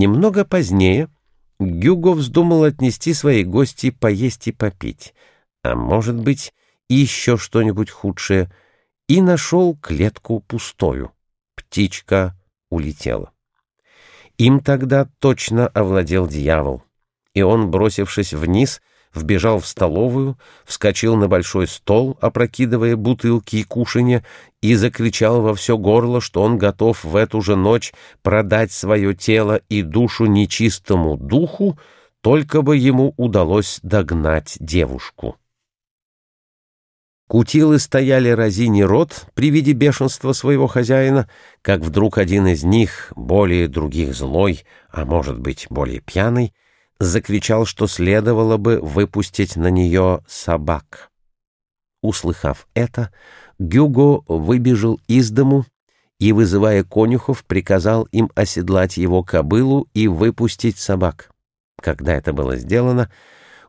Немного позднее Гюго вздумал отнести свои гости поесть и попить, а может быть, еще что-нибудь худшее, и нашел клетку пустою. Птичка улетела. Им тогда точно овладел дьявол, и он, бросившись вниз, вбежал в столовую, вскочил на большой стол, опрокидывая бутылки и кушанья, и закричал во все горло, что он готов в эту же ночь продать свое тело и душу нечистому духу, только бы ему удалось догнать девушку. Кутилы стояли разине рот при виде бешенства своего хозяина, как вдруг один из них, более других злой, а может быть более пьяный, закричал, что следовало бы выпустить на нее собак. Услыхав это, Гюго выбежал из дому и, вызывая конюхов, приказал им оседлать его кобылу и выпустить собак. Когда это было сделано,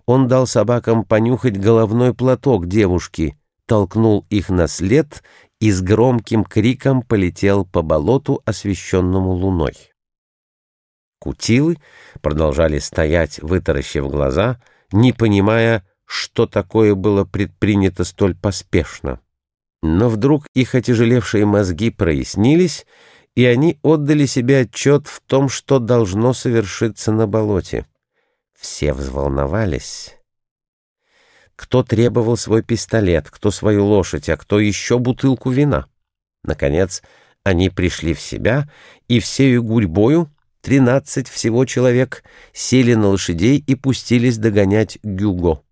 он дал собакам понюхать головной платок девушки, толкнул их на след и с громким криком полетел по болоту, освещенному луной. Кутилы продолжали стоять, вытаращив глаза, не понимая, что такое было предпринято столь поспешно. Но вдруг их отяжелевшие мозги прояснились, и они отдали себе отчет в том, что должно совершиться на болоте. Все взволновались. Кто требовал свой пистолет, кто свою лошадь, а кто еще бутылку вина. Наконец, они пришли в себя, и всею гурьбою Тринадцать всего человек сели на лошадей и пустились догонять Гюго.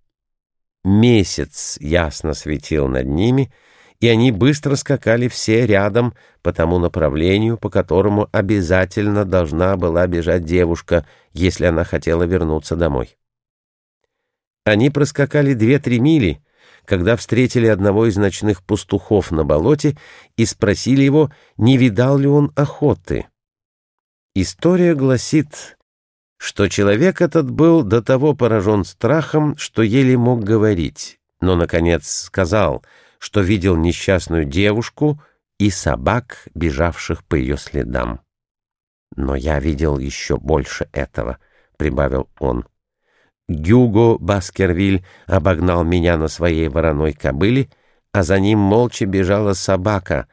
Месяц ясно светил над ними, и они быстро скакали все рядом по тому направлению, по которому обязательно должна была бежать девушка, если она хотела вернуться домой. Они проскакали две-три мили, когда встретили одного из ночных пастухов на болоте и спросили его, не видал ли он охоты. История гласит, что человек этот был до того поражен страхом, что еле мог говорить, но, наконец, сказал, что видел несчастную девушку и собак, бежавших по ее следам. «Но я видел еще больше этого», — прибавил он. Гюго Баскервиль обогнал меня на своей вороной кобыле, а за ним молча бежала собака,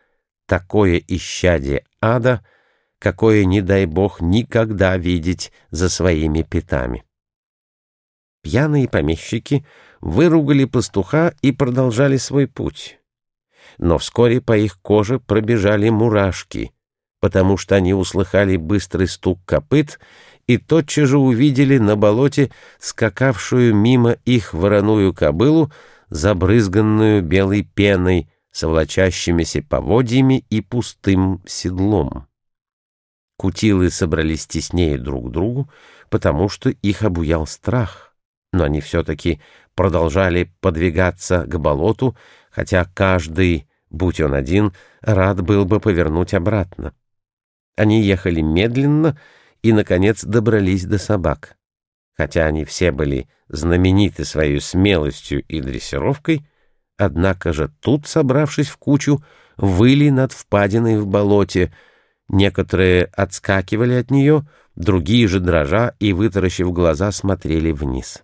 такое исчадие ада — какое, не дай бог, никогда видеть за своими пятами. Пьяные помещики выругали пастуха и продолжали свой путь. Но вскоре по их коже пробежали мурашки, потому что они услыхали быстрый стук копыт и тотчас же увидели на болоте скакавшую мимо их вороную кобылу, забрызганную белой пеной, с волочащимися поводьями и пустым седлом. Кутилы собрались теснее друг к другу, потому что их обуял страх. Но они все-таки продолжали подвигаться к болоту, хотя каждый, будь он один, рад был бы повернуть обратно. Они ехали медленно и, наконец, добрались до собак. Хотя они все были знамениты своей смелостью и дрессировкой, однако же тут, собравшись в кучу, выли над впадиной в болоте — Некоторые отскакивали от нее, другие же, дрожа и вытаращив глаза, смотрели вниз.